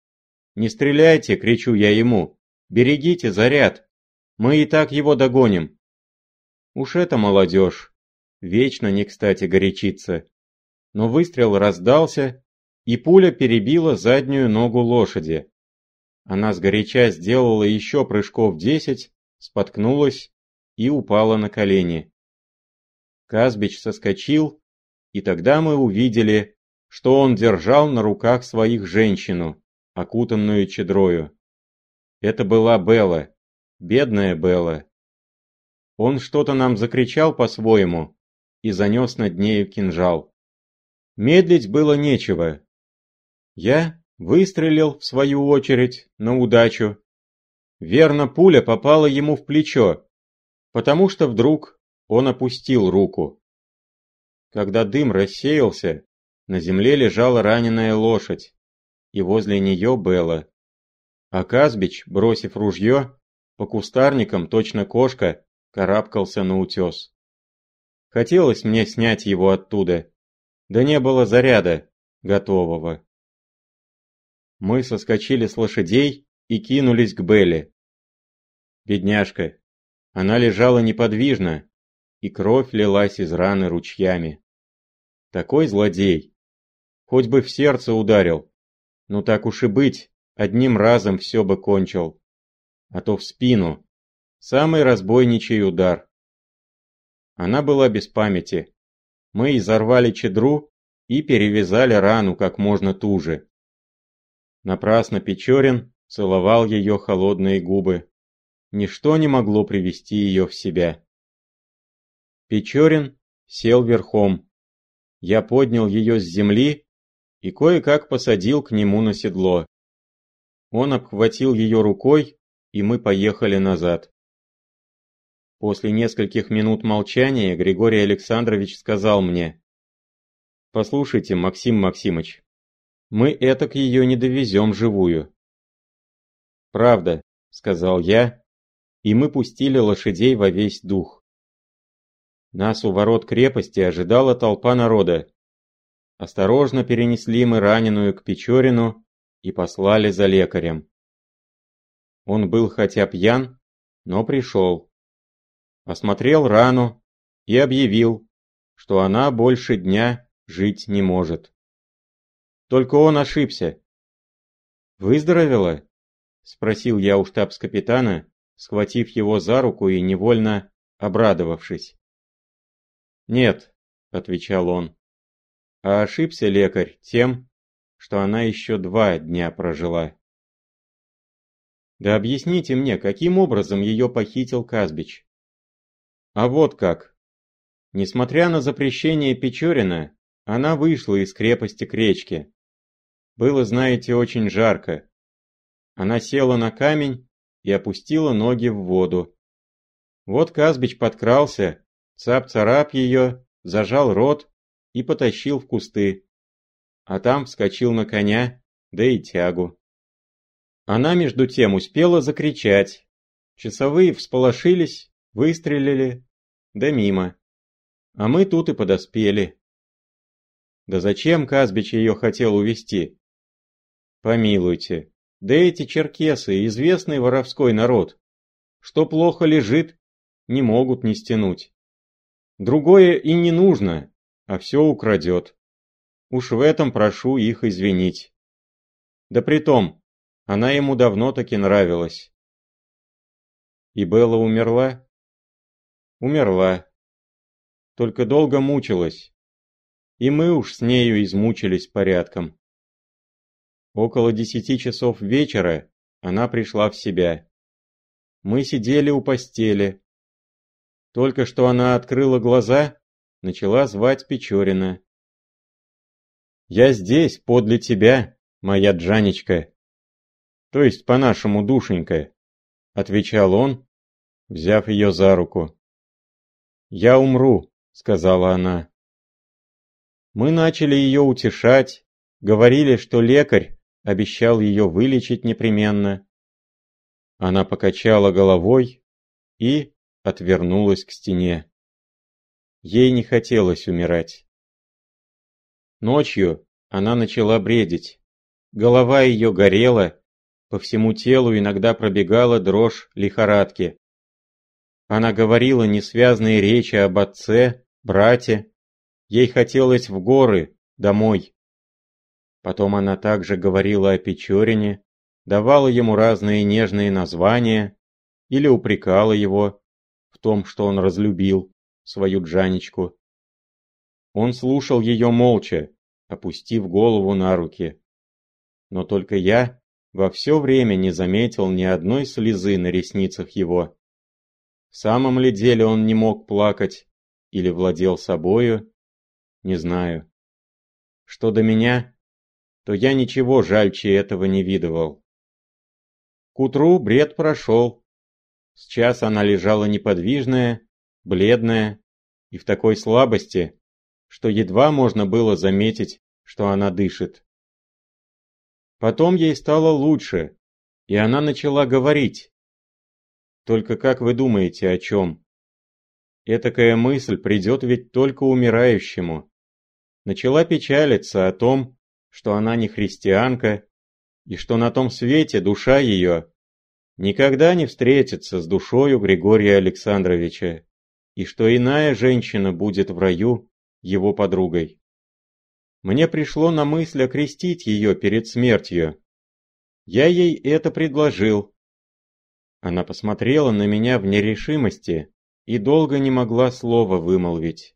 «Не стреляйте!» — кричу я ему. «Берегите заряд! Мы и так его догоним!» Уж это молодежь. Вечно не кстати горячиться. Но выстрел раздался, и пуля перебила заднюю ногу лошади. Она сгоряча сделала еще прыжков десять, споткнулась и упала на колени. Казбич соскочил, и тогда мы увидели, что он держал на руках своих женщину, окутанную чедрою. Это была Белла, бедная Белла. Он что-то нам закричал по-своему и занес над нею кинжал. Медлить было нечего. Я выстрелил, в свою очередь, на удачу. Верно, пуля попала ему в плечо, потому что вдруг он опустил руку. Когда дым рассеялся, на земле лежала раненая лошадь, и возле нее Белла. А Казбич, бросив ружье, по кустарникам, точно кошка, карабкался на утес. Хотелось мне снять его оттуда, да не было заряда готового. Мы соскочили с лошадей и кинулись к Белле. Бедняжка, она лежала неподвижно, и кровь лилась из раны ручьями. Такой злодей. Хоть бы в сердце ударил. Ну так уж и быть, одним разом все бы кончил. А то в спину, Самый разбойничий удар. Она была без памяти. Мы изорвали чедру и перевязали рану как можно туже. Напрасно Печорин целовал ее холодные губы. Ничто не могло привести ее в себя. Печорин сел верхом. Я поднял ее с земли и кое-как посадил к нему на седло. Он обхватил ее рукой, и мы поехали назад. После нескольких минут молчания Григорий Александрович сказал мне. «Послушайте, Максим Максимыч, мы этак ее не довезем живую». «Правда», — сказал я, и мы пустили лошадей во весь дух. Нас у ворот крепости ожидала толпа народа. Осторожно перенесли мы раненую к Печорину и послали за лекарем. Он был хотя пьян, но пришел осмотрел рану и объявил, что она больше дня жить не может. Только он ошибся. «Выздоровела?» – спросил я у штабс-капитана, схватив его за руку и невольно обрадовавшись. «Нет», – отвечал он, – «а ошибся лекарь тем, что она еще два дня прожила». «Да объясните мне, каким образом ее похитил Казбич?» А вот как. Несмотря на запрещение Печорина, она вышла из крепости к речке. Было, знаете, очень жарко. Она села на камень и опустила ноги в воду. Вот Казбич подкрался, цап-царап ее, зажал рот и потащил в кусты. А там вскочил на коня, да и тягу. Она между тем успела закричать. Часовые всполошились Выстрелили, да мимо. А мы тут и подоспели. Да зачем Казбич ее хотел увести? Помилуйте, да эти черкесы – известный воровской народ. Что плохо лежит, не могут не стянуть. Другое и не нужно, а все украдет. Уж в этом прошу их извинить. Да притом, она ему давно таки нравилась. И Белла умерла? Умерла. только долго мучилась. И мы уж с нею измучились порядком. Около десяти часов вечера она пришла в себя. Мы сидели у постели. Только что она открыла глаза, начала звать Печорина. «Я здесь, подле тебя, моя Джанечка!» «То есть, по-нашему, душенька!» — отвечал он, взяв ее за руку. «Я умру», — сказала она. Мы начали ее утешать, говорили, что лекарь обещал ее вылечить непременно. Она покачала головой и отвернулась к стене. Ей не хотелось умирать. Ночью она начала бредить. Голова ее горела, по всему телу иногда пробегала дрожь лихорадки. Она говорила несвязные речи об отце, брате. Ей хотелось в горы, домой. Потом она также говорила о Печорине, давала ему разные нежные названия или упрекала его в том, что он разлюбил свою Джанечку. Он слушал ее молча, опустив голову на руки. Но только я во все время не заметил ни одной слезы на ресницах его. В самом ли деле он не мог плакать или владел собою? Не знаю. Что до меня, то я ничего жальче этого не видывал. К утру бред прошел. С час она лежала неподвижная, бледная и в такой слабости, что едва можно было заметить, что она дышит. Потом ей стало лучше, и она начала говорить, только как вы думаете, о чем? Этакая мысль придет ведь только умирающему. Начала печалиться о том, что она не христианка, и что на том свете душа ее никогда не встретится с душою Григория Александровича, и что иная женщина будет в раю его подругой. Мне пришло на мысль окрестить ее перед смертью. Я ей это предложил, она посмотрела на меня в нерешимости и долго не могла слова вымолвить.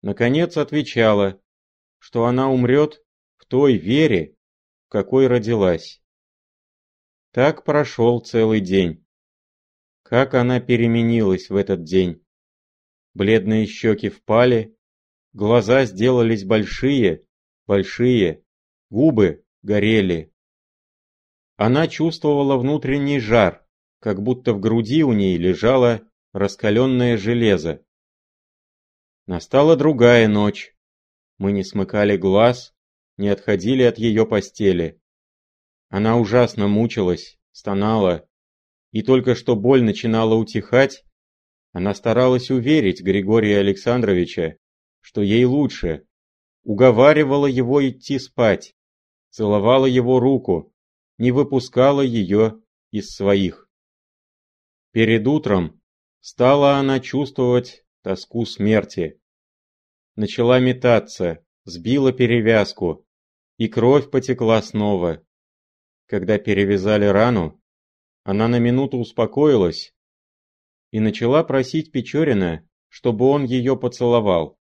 Наконец отвечала, что она умрет в той вере, в какой родилась. Так прошел целый день. Как она переменилась в этот день. Бледные щеки впали, глаза сделались большие, большие, губы горели. Она чувствовала внутренний жар, как будто в груди у ней лежало раскаленное железо. Настала другая ночь. Мы не смыкали глаз, не отходили от ее постели. Она ужасно мучилась, стонала, и только что боль начинала утихать, она старалась уверить Григория Александровича, что ей лучше, уговаривала его идти спать, целовала его руку, не выпускала ее из своих. Перед утром стала она чувствовать тоску смерти. Начала метаться, сбила перевязку, и кровь потекла снова. Когда перевязали рану, она на минуту успокоилась и начала просить Печорина, чтобы он ее поцеловал.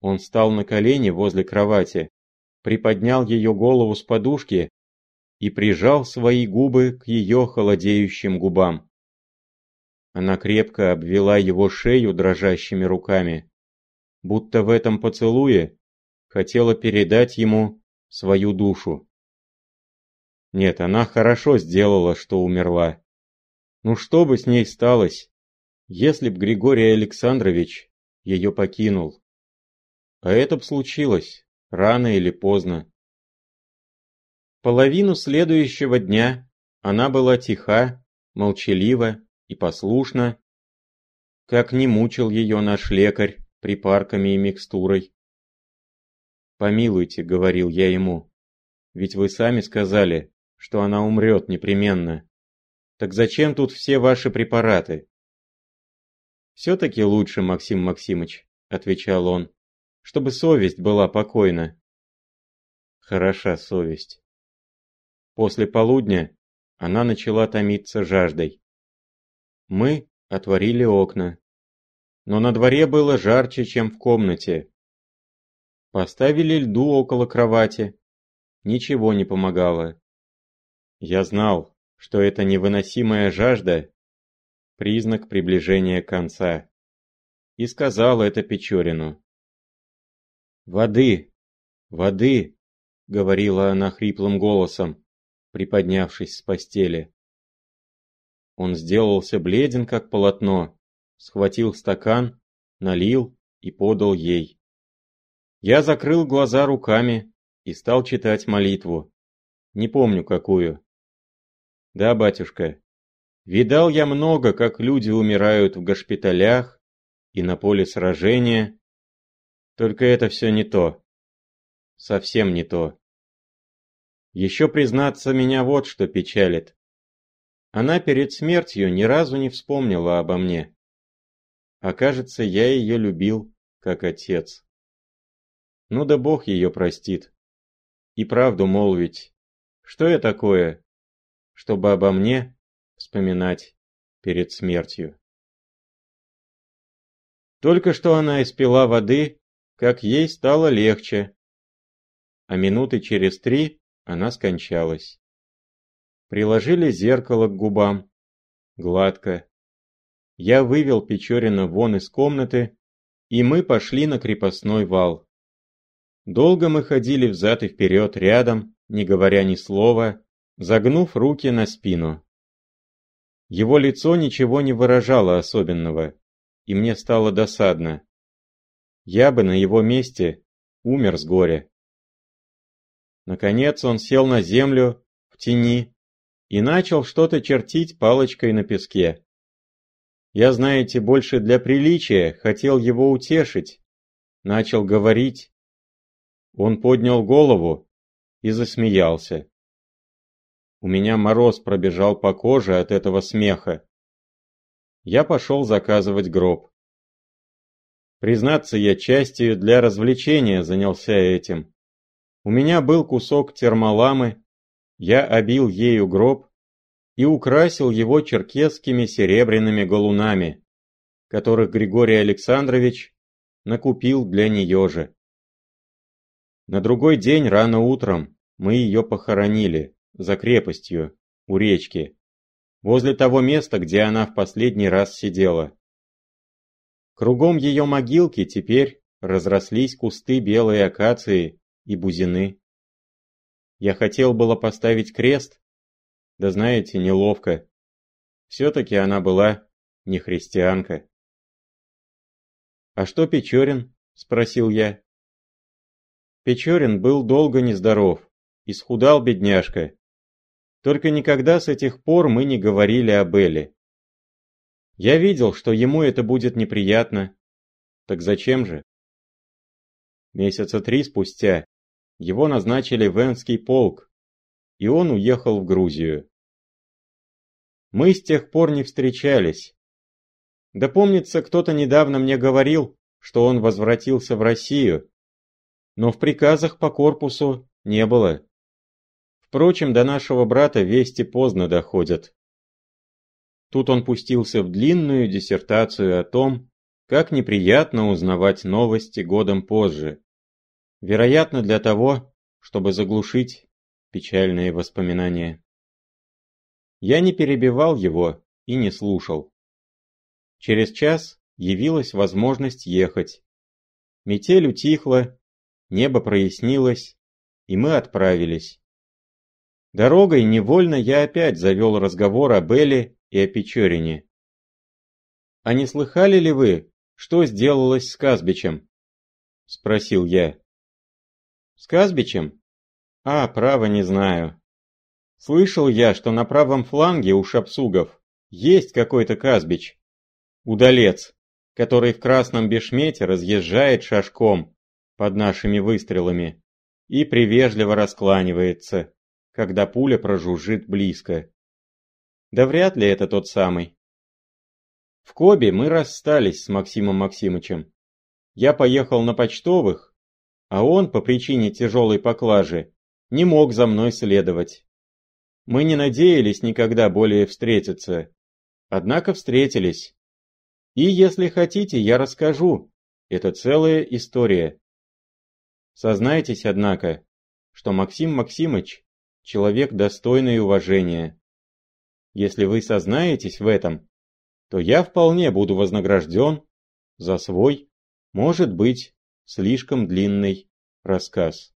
Он встал на колени возле кровати, приподнял ее голову с подушки и прижал свои губы к ее холодеющим губам. Она крепко обвела его шею дрожащими руками, будто в этом поцелуе хотела передать ему свою душу. Нет, она хорошо сделала, что умерла. Ну что бы с ней сталось, если б Григорий Александрович ее покинул? А это б случилось, рано или поздно. Половину следующего дня она была тиха, молчалива и послушна, как не мучил ее наш лекарь припарками и микстурой. «Помилуйте», — говорил я ему, — «ведь вы сами сказали, что она умрет непременно. Так зачем тут все ваши препараты?» «Все-таки лучше, Максим Максимыч», — отвечал он, — «чтобы совесть была покойна». Хороша совесть. После полудня она начала томиться жаждой. Мы отворили окна. но на дворе было жарче, чем в комнате. Поставили льду около кровати. Ничего не помогало. Я знал, что это невыносимая жажда – признак приближения конца. И сказал это Печорину. «Воды! Воды!» – говорила она хриплым голосом, приподнявшись с постели. Он сделался бледен, как полотно, схватил стакан, налил и подал ей. Я закрыл глаза руками и стал читать молитву. Не помню какую. Да, батюшка, видал я много, как люди умирают в госпиталях и на поле сражения. Только это все не то. Совсем не то. Еще, признаться, меня вот что печалит. Она перед смертью ни разу не вспомнила обо мне. Окажется, я ее любил, как отец. Ну да Бог ее простит. И правду молвить. Что я такое, чтобы обо мне вспоминать перед смертью? Только что она испила воды, как ей стало легче. А минуты через три она скончалась. Приложили зеркало к губам. Гладко. Я вывел Печорина вон из комнаты, и мы пошли на крепостной вал. Долго мы ходили взад и вперед рядом, не говоря ни слова, загнув руки на спину. Его лицо ничего не выражало особенного, и мне стало досадно. Я бы на его месте умер с горя. Наконец он сел на землю, в тени, и начал что-то чертить палочкой на песке. Я, знаете, больше для приличия хотел его утешить. Начал говорить, он поднял голову и засмеялся. У меня мороз пробежал по коже от этого смеха. Я пошел заказывать гроб. Признаться, я частью для развлечения занялся этим. У меня был кусок термоламы, я обил ею гроб и украсил его черкесскими серебряными галунами, которых Григорий Александрович накупил для нее же. На другой день рано утром мы ее похоронили за крепостью у речки, возле того места, где она в последний раз сидела. Кругом ее могилки теперь разрослись кусты белой акации и бузины. Я хотел было поставить крест, да знаете, неловко. Все-таки она была не христианка. «А что Печорин?» – спросил я. Печорин был долго нездоров, исхудал бедняжка. Только никогда с этих пор мы не говорили об Элле. Я видел, что ему это будет неприятно. Так зачем же? Месяца три спустя его назначили в Энский полк, и он уехал в Грузию. Мы с тех пор не встречались. Да помнится, кто-то недавно мне говорил, что он возвратился в Россию, но в приказах по корпусу не было. Впрочем, до нашего брата вести поздно доходят. Тут он пустился в длинную диссертацию о том, как неприятно узнавать новости годом позже. Вероятно, для того, чтобы заглушить печальные воспоминания. Я не перебивал его и не слушал. Через час явилась возможность ехать. Метель утихла, небо прояснилось, и мы отправились. Дорогой невольно я опять завел разговор о Белле и о Печорине. «А не слыхали ли вы, что сделалось с Казбичем?» – спросил я. «С Казбичем? А, право не знаю. Слышал я, что на правом фланге у шапсугов есть какой-то Казбич. Удалец, который в красном бешмете разъезжает шашком под нашими выстрелами и привежливо раскланивается, когда пуля прожужжит близко. Да вряд ли это тот самый. В Кобе мы расстались с Максимом Максимычем. Я поехал на почтовых, а он, по причине тяжелой поклажи, не мог за мной следовать. Мы не надеялись никогда более встретиться. Однако встретились. И если хотите, я расскажу. Это целая история. Сознайтесь, однако, что Максим Максимыч – человек достойный уважения. Если вы сознаетесь в этом, то я вполне буду вознагражден за свой, может быть, слишком длинный рассказ.